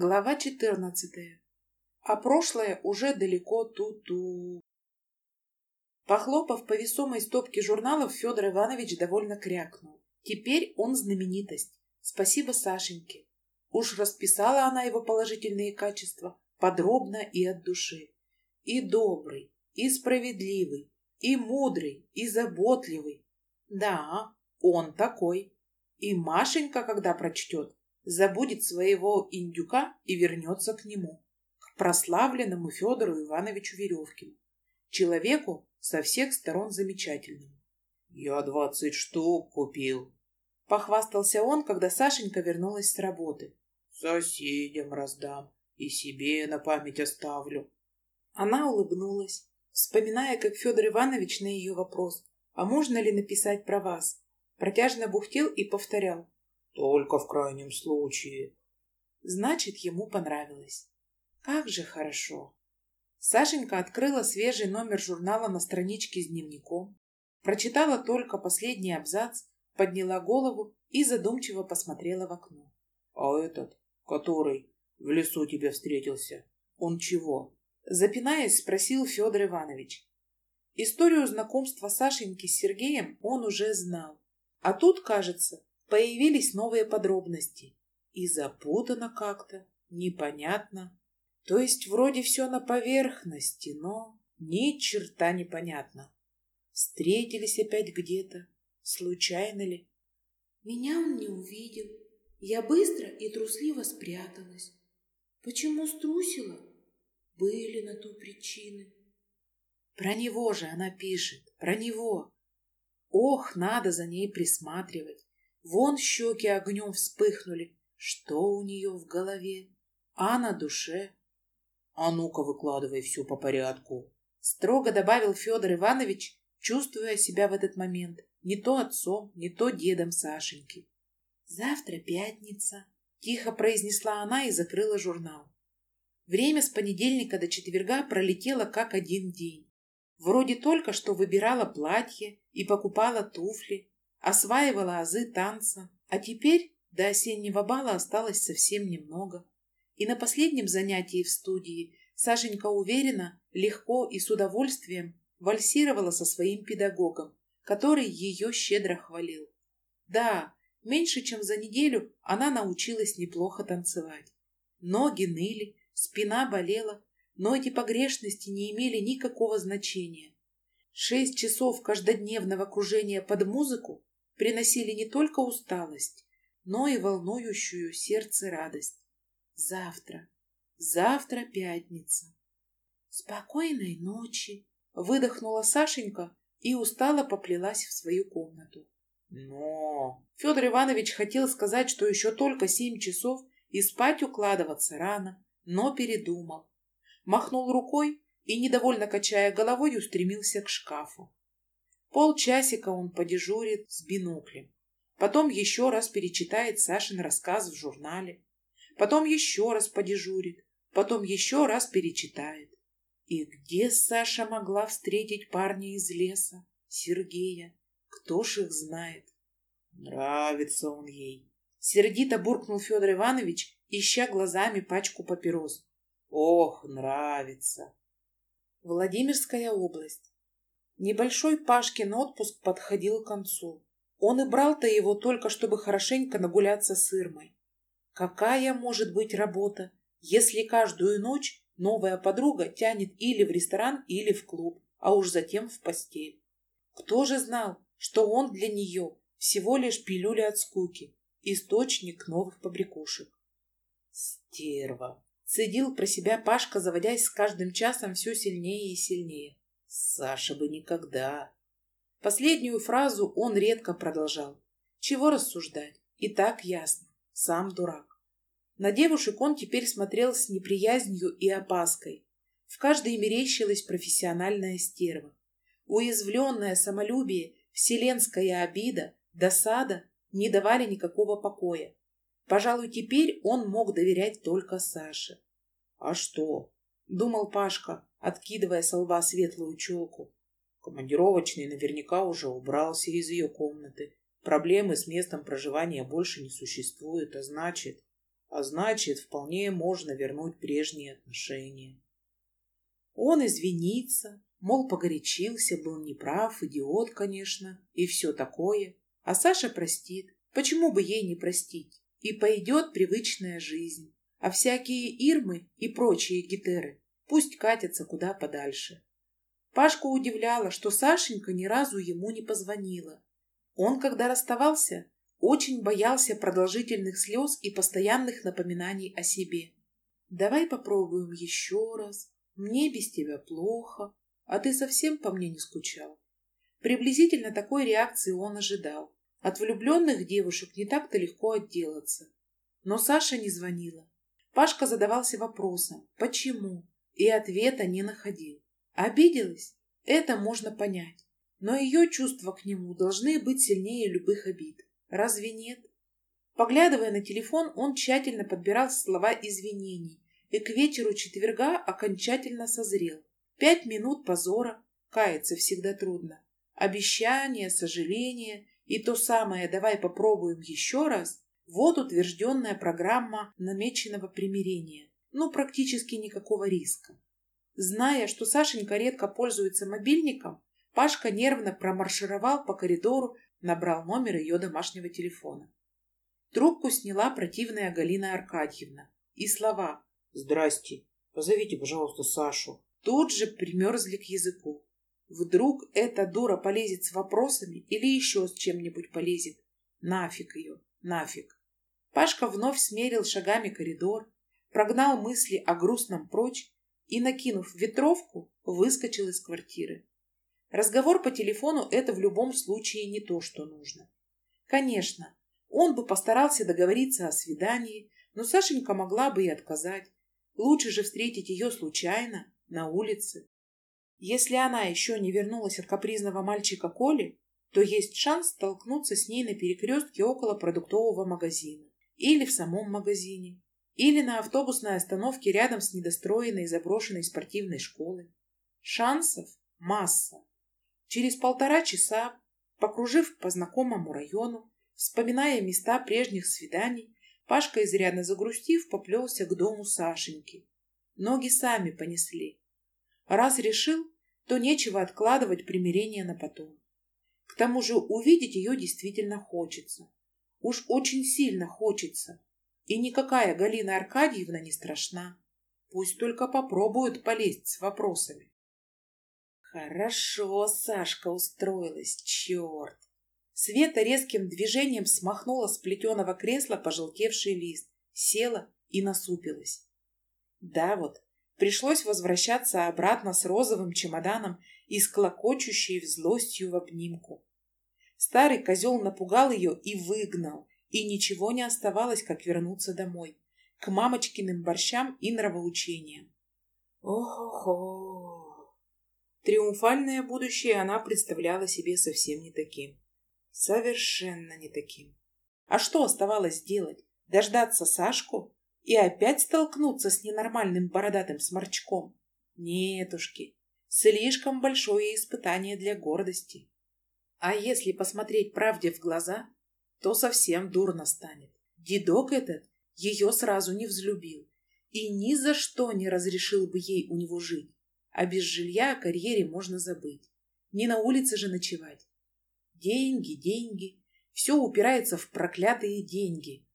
Глава 14. А прошлое уже далеко ту-ту. Похлопав по весомой стопке журналов, Федор Иванович довольно крякнул. Теперь он знаменитость. Спасибо Сашеньке. Уж расписала она его положительные качества подробно и от души. И добрый, и справедливый, и мудрый, и заботливый. Да, он такой. И Машенька, когда прочтет, забудет своего индюка и вернется к нему, к прославленному Федору Ивановичу Веревкину, человеку со всех сторон замечательному. «Я двадцать штук купил», — похвастался он, когда Сашенька вернулась с работы. «Соседям раздам и себе на память оставлю». Она улыбнулась, вспоминая, как Федор Иванович на ее вопрос «А можно ли написать про вас?» протяжно бухтел и повторял только в крайнем случае. Значит, ему понравилось. Как же хорошо. Сашенька открыла свежий номер журнала на страничке с дневником, прочитала только последний абзац, подняла голову и задумчиво посмотрела в окно. А этот, который в лесу тебе встретился, он чего? Запинаясь, спросил Федор Иванович. Историю знакомства Сашеньки с Сергеем он уже знал. А тут, кажется, Появились новые подробности. И запутано как-то, непонятно. То есть вроде все на поверхности, но ни черта непонятно. Встретились опять где-то. Случайно ли? Меня он не увидел. Я быстро и трусливо спряталась. Почему струсила? Были на то причины. Про него же она пишет, про него. Ох, надо за ней присматривать. Вон щеки огнем вспыхнули. Что у нее в голове? А на душе? А ну-ка выкладывай все по порядку. Строго добавил Федор Иванович, чувствуя себя в этот момент не то отцом, не то дедом Сашеньки. «Завтра пятница», — тихо произнесла она и закрыла журнал. Время с понедельника до четверга пролетело как один день. Вроде только что выбирала платье и покупала туфли, осваивала азы танца, а теперь до осеннего бала осталось совсем немного. И на последнем занятии в студии Сашенька уверенно, легко и с удовольствием вальсировала со своим педагогом, который ее щедро хвалил. Да, меньше чем за неделю она научилась неплохо танцевать. Ноги ныли, спина болела, но эти погрешности не имели никакого значения. Шесть часов каждодневного кружения под музыку приносили не только усталость, но и волнующую сердце радость. Завтра, завтра пятница. Спокойной ночи, выдохнула Сашенька и устало поплелась в свою комнату. Но... Федор Иванович хотел сказать, что еще только семь часов и спать укладываться рано, но передумал. Махнул рукой и, недовольно качая головой, устремился к шкафу. Полчасика он подежурит с биноклем. Потом еще раз перечитает Сашин рассказ в журнале. Потом еще раз подежурит. Потом еще раз перечитает. И где Саша могла встретить парня из леса, Сергея? Кто ж их знает? Нравится он ей. Сердито буркнул Федор Иванович, ища глазами пачку папирос. Ох, нравится. Владимирская область. Небольшой Пашкин отпуск подходил к концу. Он и брал-то его только, чтобы хорошенько нагуляться с Ирмой. Какая может быть работа, если каждую ночь новая подруга тянет или в ресторан, или в клуб, а уж затем в постель? Кто же знал, что он для нее всего лишь пилюля от скуки, источник новых побрякушек? Стерва! Цедил про себя Пашка, заводясь с каждым часом все сильнее и сильнее. Саша бы никогда. Последнюю фразу он редко продолжал. Чего рассуждать? И так ясно. Сам дурак. На девушек он теперь смотрел с неприязнью и опаской. В каждой мерещилась профессиональная стерва. Уязвленное самолюбие, вселенская обида, досада не давали никакого покоя. Пожалуй, теперь он мог доверять только Саше. А что? Думал Пашка, откидывая со лба светлую челку. Командировочный наверняка уже убрался из ее комнаты. Проблемы с местом проживания больше не существует, а значит... а значит, вполне можно вернуть прежние отношения. Он извинится, мол, погорячился, был неправ, идиот, конечно, и все такое. А Саша простит. Почему бы ей не простить? И пойдет привычная жизнь. А всякие Ирмы и прочие гитеры пусть катятся куда подальше. Пашку удивляло, что Сашенька ни разу ему не позвонила. Он, когда расставался, очень боялся продолжительных слез и постоянных напоминаний о себе. «Давай попробуем еще раз. Мне без тебя плохо, а ты совсем по мне не скучал». Приблизительно такой реакции он ожидал. От влюбленных девушек не так-то легко отделаться. Но Саша не звонила. Пашка задавался вопросом «почему?» и ответа не находил. Обиделась? Это можно понять. Но ее чувства к нему должны быть сильнее любых обид. Разве нет? Поглядывая на телефон, он тщательно подбирал слова извинений и к вечеру четверга окончательно созрел. Пять минут позора, каяться всегда трудно. Обещание, сожаление и то самое «давай попробуем еще раз» – вот утвержденная программа намеченного примирения. Ну, практически никакого риска. Зная, что Сашенька редко пользуется мобильником, Пашка нервно промаршировал по коридору, набрал номер ее домашнего телефона. Трубку сняла противная Галина Аркадьевна. И слова «Здрасте, позовите, пожалуйста, Сашу». Тут же примерзли к языку. Вдруг эта дура полезет с вопросами или еще с чем-нибудь полезет. Нафиг ее, нафиг. Пашка вновь смерил шагами коридор, прогнал мысли о грустном прочь и, накинув ветровку, выскочил из квартиры. Разговор по телефону – это в любом случае не то, что нужно. Конечно, он бы постарался договориться о свидании, но Сашенька могла бы и отказать. Лучше же встретить ее случайно, на улице. Если она еще не вернулась от капризного мальчика Коли, то есть шанс столкнуться с ней на перекрестке около продуктового магазина. Или в самом магазине или на автобусной остановке рядом с недостроенной заброшенной спортивной школой. Шансов масса. Через полтора часа, покружив по знакомому району, вспоминая места прежних свиданий, Пашка, изрядно загрустив, поплелся к дому Сашеньки. Ноги сами понесли. Раз решил, то нечего откладывать примирение на потом. К тому же увидеть ее действительно хочется. Уж очень сильно хочется. И никакая Галина Аркадьевна не страшна. Пусть только попробуют полезть с вопросами. Хорошо Сашка устроилась, черт! Света резким движением смахнула с плетеного кресла пожелтевший лист, села и насупилась. Да вот, пришлось возвращаться обратно с розовым чемоданом и с клокочущей в злостью в обнимку. Старый козел напугал ее и выгнал, и ничего не оставалось, как вернуться домой, к мамочкиным борщам и нравоучениям. Ох-охо! Триумфальное будущее она представляла себе совсем не таким. Совершенно не таким. А что оставалось делать? Дождаться Сашку и опять столкнуться с ненормальным бородатым сморчком? Нетушки, слишком большое испытание для гордости. А если посмотреть правде в глаза, то совсем дурно станет. Дедок этот ее сразу не взлюбил и ни за что не разрешил бы ей у него жить. А без жилья о карьере можно забыть. Не на улице же ночевать. Деньги, деньги. Все упирается в проклятые деньги.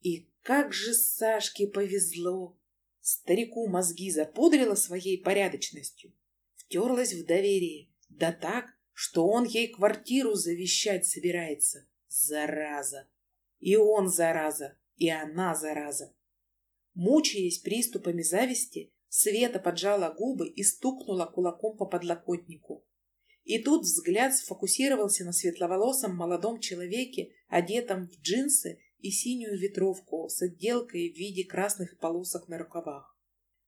И как же Сашке повезло! Старику мозги запудрила своей порядочностью. Втерлась в доверие. Да так, что он ей квартиру завещать собирается. Зараза! И он зараза, и она зараза. Мучаясь приступами зависти, Света поджала губы и стукнула кулаком по подлокотнику. И тут взгляд сфокусировался на светловолосом молодом человеке, одетом в джинсы и синюю ветровку с отделкой в виде красных полосок на рукавах.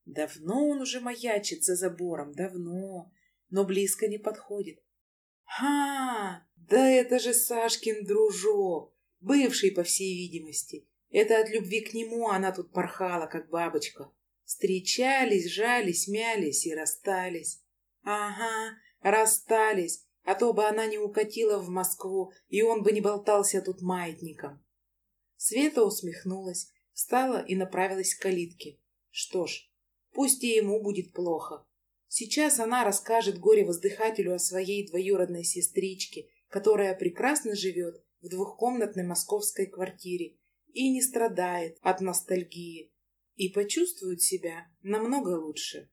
Давно он уже маячит за забором, давно, но близко не подходит. «Ха! Да это же Сашкин дружок, бывший, по всей видимости. Это от любви к нему она тут порхала, как бабочка. Встречались, жались, мялись и расстались. Ага, расстались, а то бы она не укатила в Москву, и он бы не болтался тут маятником. Света усмехнулась, Встала и направилась к калитке. Что ж, пусть и ему будет плохо. Сейчас она расскажет горе-воздыхателю о своей двоюродной сестричке, которая прекрасно живет в двухкомнатной московской квартире и не страдает от ностальгии, и почувствует себя намного лучше.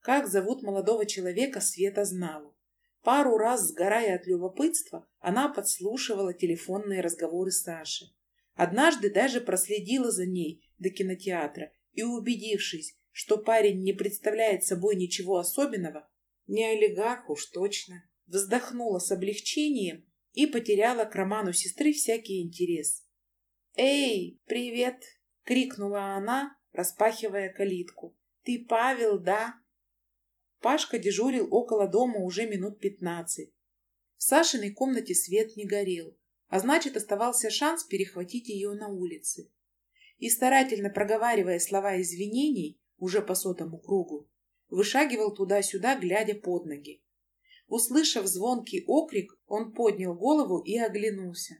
Как зовут молодого человека, Света знала. Пару раз, сгорая от любопытства, она подслушивала телефонные разговоры Саши. Однажды даже проследила за ней до кинотеатра и, убедившись, что парень не представляет собой ничего особенного, не олигарх уж точно, вздохнула с облегчением и потеряла к роману сестры всякий интерес. «Эй, привет!» — крикнула она, распахивая калитку. «Ты Павел, да?» Пашка дежурил около дома уже минут пятнадцать. В Сашиной комнате свет не горел, а значит, оставался шанс перехватить ее на улице. И старательно проговаривая слова извинений уже по сотому кругу, вышагивал туда-сюда, глядя под ноги. Услышав звонкий окрик, он поднял голову и оглянулся.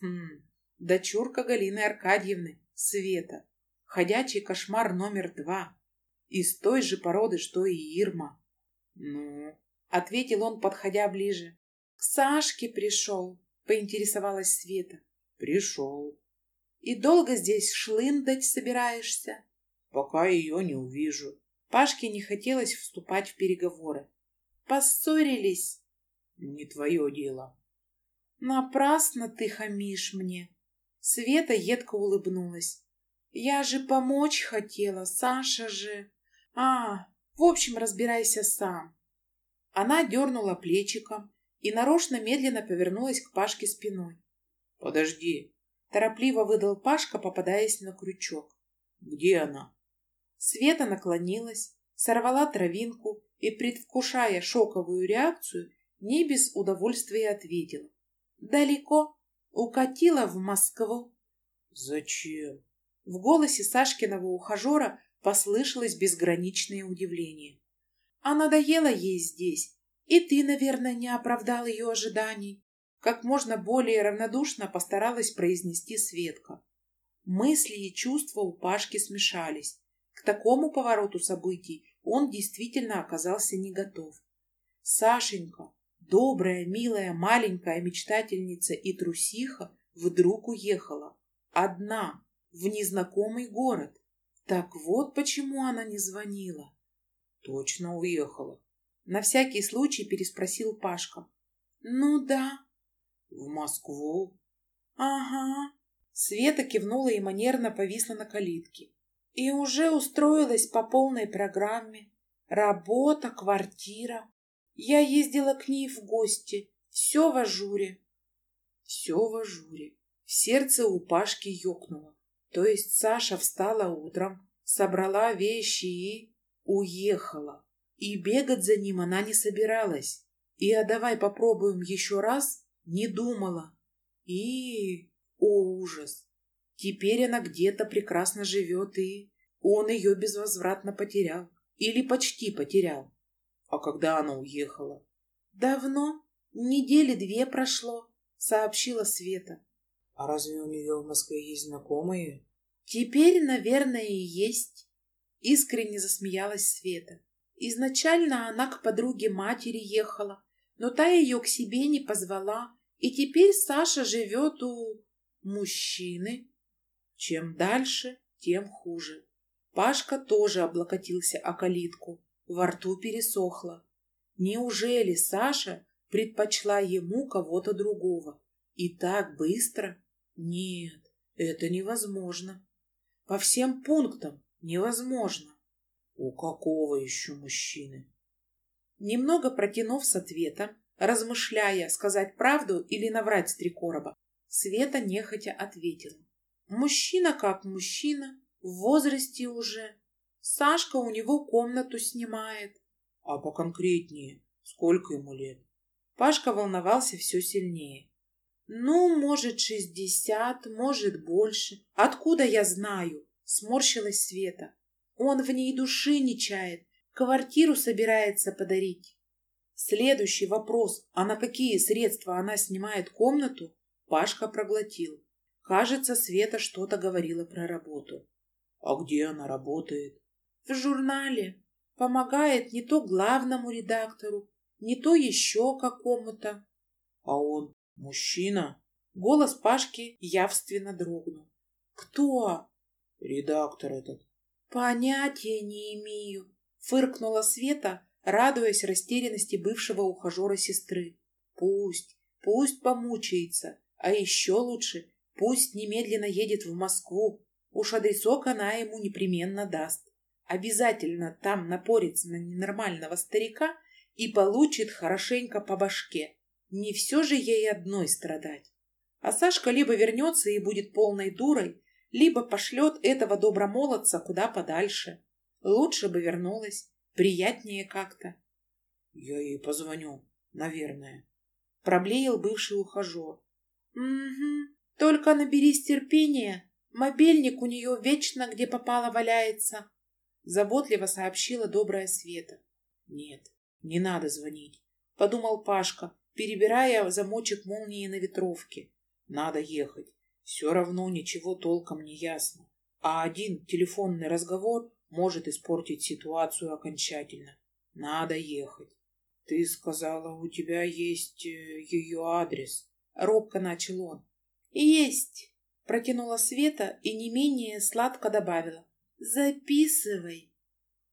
Хм, дочурка Галины Аркадьевны, Света, ходячий кошмар номер два, из той же породы, что и Ирма. Ну, ответил он, подходя ближе. К Сашке пришел, поинтересовалась Света. Пришел. И долго здесь шлындать собираешься? Пока ее не увижу. Пашке не хотелось вступать в переговоры. Поссорились? Не твое дело. Напрасно ты хамишь мне. Света едко улыбнулась. Я же помочь хотела, Саша же. А, в общем, разбирайся сам. Она дернула плечиком, и нарочно медленно повернулась к Пашке спиной. «Подожди!» — торопливо выдал Пашка, попадаясь на крючок. «Где она?» Света наклонилась, сорвала травинку и, предвкушая шоковую реакцию, не без удовольствия ответила. «Далеко. Укатила в Москву». «Зачем?» В голосе Сашкиного ухажера послышалось безграничное удивление. «А надоело ей здесь, и ты, наверное, не оправдал ее ожиданий. Как можно более равнодушно постаралась произнести Светка. Мысли и чувства у Пашки смешались. К такому повороту событий он действительно оказался не готов. Сашенька, добрая, милая, маленькая мечтательница и трусиха, вдруг уехала. Одна, в незнакомый город. Так вот почему она не звонила. Точно уехала. На всякий случай переспросил Пашка. Ну да. В Москву? Ага. Света кивнула и манерно повисла на калитке. И уже устроилась по полной программе. Работа, квартира. Я ездила к ней в гости. Все в ажуре. Все в ажуре. В сердце у Пашки ёкнуло. То есть Саша встала утром, собрала вещи и уехала. И бегать за ним она не собиралась. И а давай попробуем еще раз не думала. И... О, ужас! Теперь она где-то прекрасно живет, и он ее безвозвратно потерял. Или почти потерял. А когда она уехала? Давно. Недели две прошло, сообщила Света. А разве у нее в Москве есть знакомые? Теперь, наверное, и есть. Искренне засмеялась Света. Изначально она к подруге матери ехала, но та ее к себе не позвала, и теперь Саша живет у мужчины. Чем дальше, тем хуже. Пашка тоже облокотился о калитку, во рту пересохло. Неужели Саша предпочла ему кого-то другого? И так быстро? Нет, это невозможно. По всем пунктам невозможно. У какого еще мужчины? Немного протянув с ответом, размышляя, сказать правду или наврать с три короба, Света нехотя ответила. Мужчина как мужчина, в возрасте уже. Сашка у него комнату снимает. А поконкретнее, сколько ему лет? Пашка волновался все сильнее. Ну, может, шестьдесят, может, больше. Откуда я знаю? Сморщилась Света. Он в ней души не чает, квартиру собирается подарить. Следующий вопрос, а на какие средства она снимает комнату, Пашка проглотил. Кажется, Света что-то говорила про работу. А где она работает? В журнале. Помогает не то главному редактору, не то еще какому-то. А он мужчина? Голос Пашки явственно дрогнул. Кто? Редактор этот. Понятия не имею. Фыркнула Света, радуясь растерянности бывшего ухажера сестры. Пусть, пусть помучается, а еще лучше, пусть немедленно едет в Москву. Уж адресок она ему непременно даст. Обязательно там напорится на ненормального старика и получит хорошенько по башке. Не все же ей одной страдать. А Сашка либо вернется и будет полной дурой, либо пошлет этого добромолодца куда подальше. Лучше бы вернулась, приятнее как-то. Я ей позвоню, наверное. Проблеял бывший ухажер. Угу, только наберись терпения. Мобильник у нее вечно где попало валяется. Заботливо сообщила добрая Света. Нет, не надо звонить, подумал Пашка, перебирая замочек молнии на ветровке. Надо ехать. Все равно ничего толком не ясно. А один телефонный разговор может испортить ситуацию окончательно. Надо ехать. Ты сказала, у тебя есть э, ее адрес. Робко начал он. Есть. Протянула Света и не менее сладко добавила. Записывай.